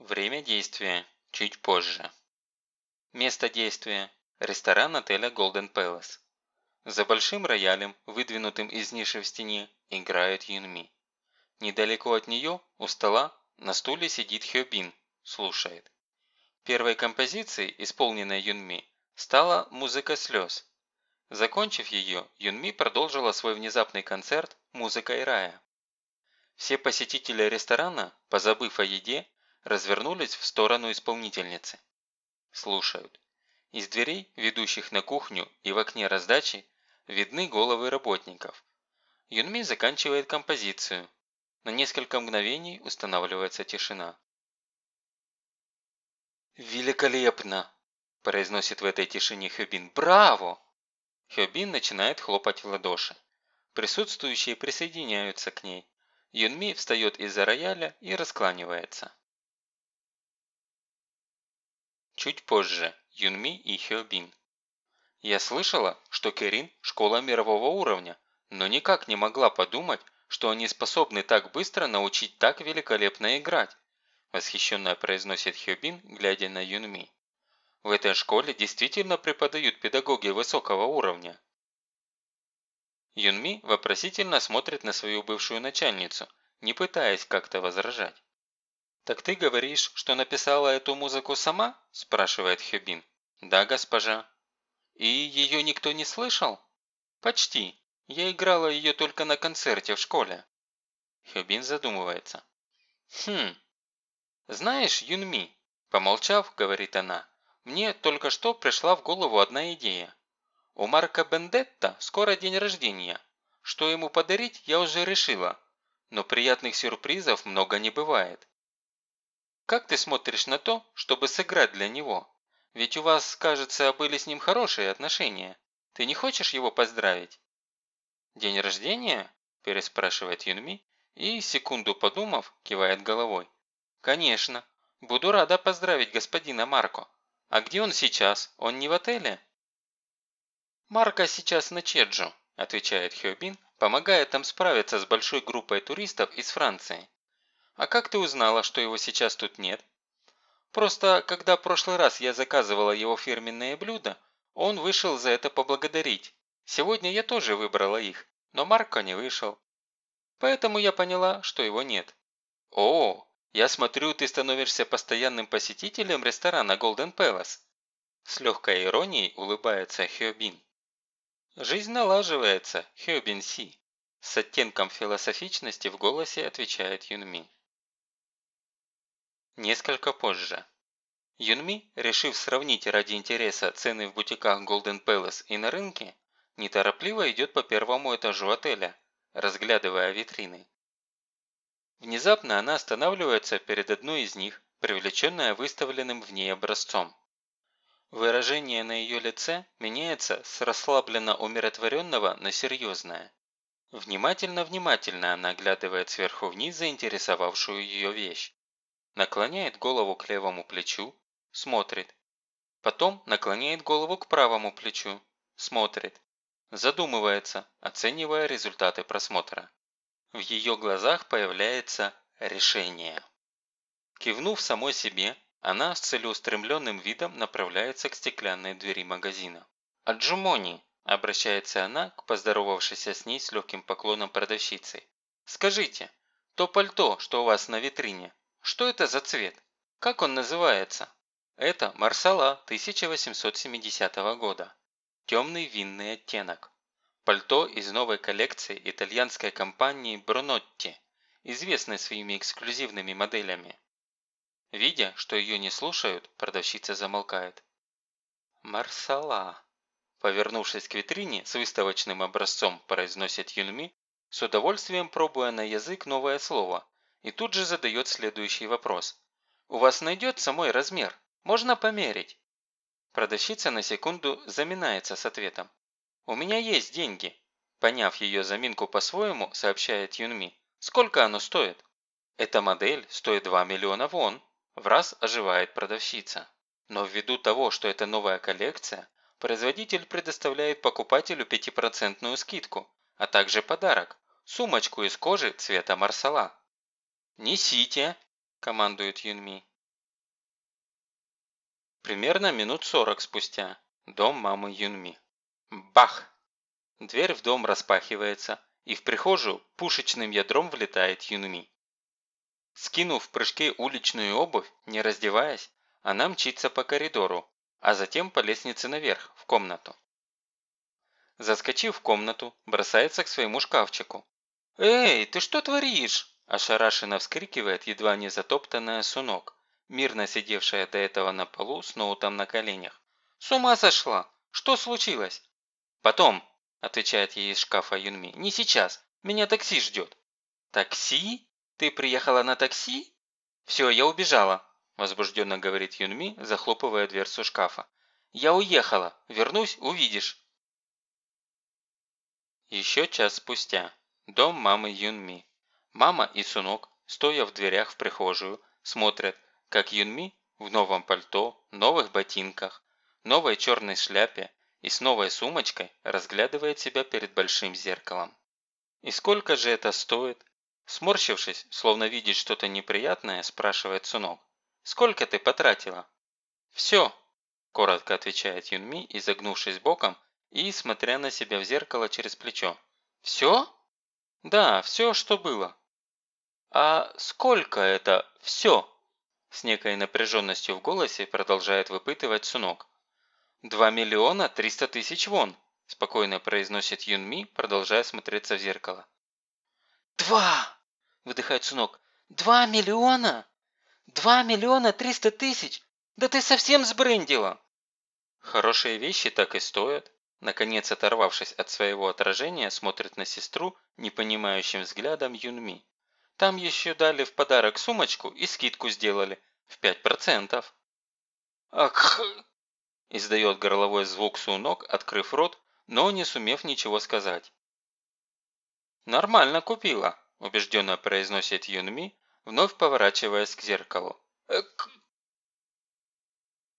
Время действия – чуть позже. Место действия – ресторан отеля Golden Palace. За большим роялем, выдвинутым из ниши в стене, играет Юнми. Недалеко от нее, у стола, на стуле сидит Хёбин, слушает. Первой композицией, исполненной Юнми, стала «Музыка слез». Закончив ее, Юнми продолжила свой внезапный концерт «Музыкой рая». Все посетители ресторана, позабыв о еде, развернулись в сторону исполнительницы. Слушают. Из дверей, ведущих на кухню и в окне раздачи, видны головы работников. Юнми заканчивает композицию. На несколько мгновений устанавливается тишина. «Великолепно!» – произносит в этой тишине Хёбин. «Браво!» Хёбин начинает хлопать в ладоши. Присутствующие присоединяются к ней. Юнми встает из-за рояля и раскланивается. Чуть позже. Юнми и Хёбин. Я слышала, что Кэрин – школа мирового уровня, но никак не могла подумать, что они способны так быстро научить так великолепно играть, восхищенно произносит Хёбин, глядя на Юнми. В этой школе действительно преподают педагоги высокого уровня. Юнми вопросительно смотрит на свою бывшую начальницу, не пытаясь как-то возражать. «Так ты говоришь, что написала эту музыку сама?» – спрашивает Хёбин. «Да, госпожа». «И ее никто не слышал?» «Почти. Я играла ее только на концерте в школе». Хёбин задумывается. «Хм. Знаешь, Юнми, помолчав, говорит она, мне только что пришла в голову одна идея. У Марка Бендетта скоро день рождения. Что ему подарить, я уже решила. Но приятных сюрпризов много не бывает. Как ты смотришь на то, чтобы сыграть для него? Ведь у вас, кажется, были с ним хорошие отношения. Ты не хочешь его поздравить?» «День рождения?» – переспрашивает Юнми и, секунду подумав, кивает головой. «Конечно. Буду рада поздравить господина Марко. А где он сейчас? Он не в отеле?» «Марко сейчас на Чеджу», – отвечает Хёбин, помогая там справиться с большой группой туристов из Франции. «А как ты узнала, что его сейчас тут нет?» Просто, когда в прошлый раз я заказывала его фирменные блюда, он вышел за это поблагодарить. Сегодня я тоже выбрала их, но Марко не вышел. Поэтому я поняла, что его нет. О, я смотрю, ты становишься постоянным посетителем ресторана Golden Palace. С легкой иронией улыбается Хёбин. Жизнь налаживается, Хёбин Си. С оттенком философичности в голосе отвечает Юнми. Несколько позже. Юнми, решив сравнить ради интереса цены в бутиках Golden Palace и на рынке, неторопливо идет по первому этажу отеля, разглядывая витрины. Внезапно она останавливается перед одной из них, привлеченная выставленным в ней образцом. Выражение на ее лице меняется с расслабленно умиротворенного на серьезное. Внимательно-внимательно она оглядывает сверху вниз заинтересовавшую ее вещь наклоняет голову к левому плечу, смотрит. Потом наклоняет голову к правому плечу, смотрит. Задумывается, оценивая результаты просмотра. В ее глазах появляется решение. Кивнув самой себе, она с целеустремленным видом направляется к стеклянной двери магазина. «Аджумони!» – обращается она к поздоровавшейся с ней с легким поклоном продавщице. «Скажите, то пальто, что у вас на витрине, что это за цвет? Как он называется? Это Марсала 1870 года. Темный винный оттенок. Пальто из новой коллекции итальянской компании Бронотти, известной своими эксклюзивными моделями. Видя, что ее не слушают, продавщица замолкает. «Марсала», повернувшись к витрине с выставочным образцом, произносит Юнми, с удовольствием пробуя на язык новое слово, и тут же задает следующий вопрос. «У вас найдется мой размер? Можно померить?» Продавщица на секунду заминается с ответом. «У меня есть деньги». Поняв ее заминку по-своему, сообщает Юнми. «Сколько оно стоит?» «Эта модель стоит 2 миллиона вон», – в раз оживает продавщица. Но ввиду того, что это новая коллекция, производитель предоставляет покупателю 5% скидку, а также подарок – сумочку из кожи цвета марсала. «Несите!» – командует Юнми. Примерно минут сорок спустя. Дом мамы Юнми. Бах! Дверь в дом распахивается, и в прихожую пушечным ядром влетает Юнми. Скинув в прыжке уличную обувь, не раздеваясь, она мчится по коридору, а затем по лестнице наверх, в комнату. Заскочив в комнату, бросается к своему шкафчику. «Эй, ты что творишь?» – ошарашенно вскрикивает едва не затоптанная Сунок, мирно сидевшая до этого на полу с ноутом на коленях. «С ума сошла! Что случилось?» «Потом», – отвечает ей из шкафа Юнми, – «не сейчас, меня такси ждет». «Такси? Ты приехала на такси?» «Все, я убежала», – возбужденно говорит Юнми, захлопывая дверцу шкафа. «Я уехала. Вернусь, увидишь». Еще час спустя. Дом мамы Юнми. Мама и Сунок, стоя в дверях в прихожую, смотрят, как Юнми в новом пальто, новых ботинках, новой черной шляпе и с новой сумочкой разглядывает себя перед большим зеркалом. «И сколько же это стоит?» Сморщившись, словно видит что-то неприятное, спрашивает Сунок. «Сколько ты потратила?» «Все», – коротко отвечает Юнми, изогнувшись боком и смотря на себя в зеркало через плечо. «Все?» «Да, все, что было». «А сколько это все?» С некой напряженностью в голосе продолжает выпытывать Сунок. «Два миллиона триста тысяч вон», спокойно произносит Юнми, продолжая смотреться в зеркало. «Два!» – выдыхает Сунок. «Два миллиона? Два миллиона триста тысяч? Да ты совсем сбрендила!» «Хорошие вещи так и стоят», Наконец, оторвавшись от своего отражения, смотрит на сестру непонимающим взглядом Юнми. Там еще дали в подарок сумочку и скидку сделали в 5%. «Ах!» – издает горловой звук Сунок, открыв рот, но не сумев ничего сказать. «Нормально купила», – убежденно произносит Юнми, вновь поворачиваясь к зеркалу. Э,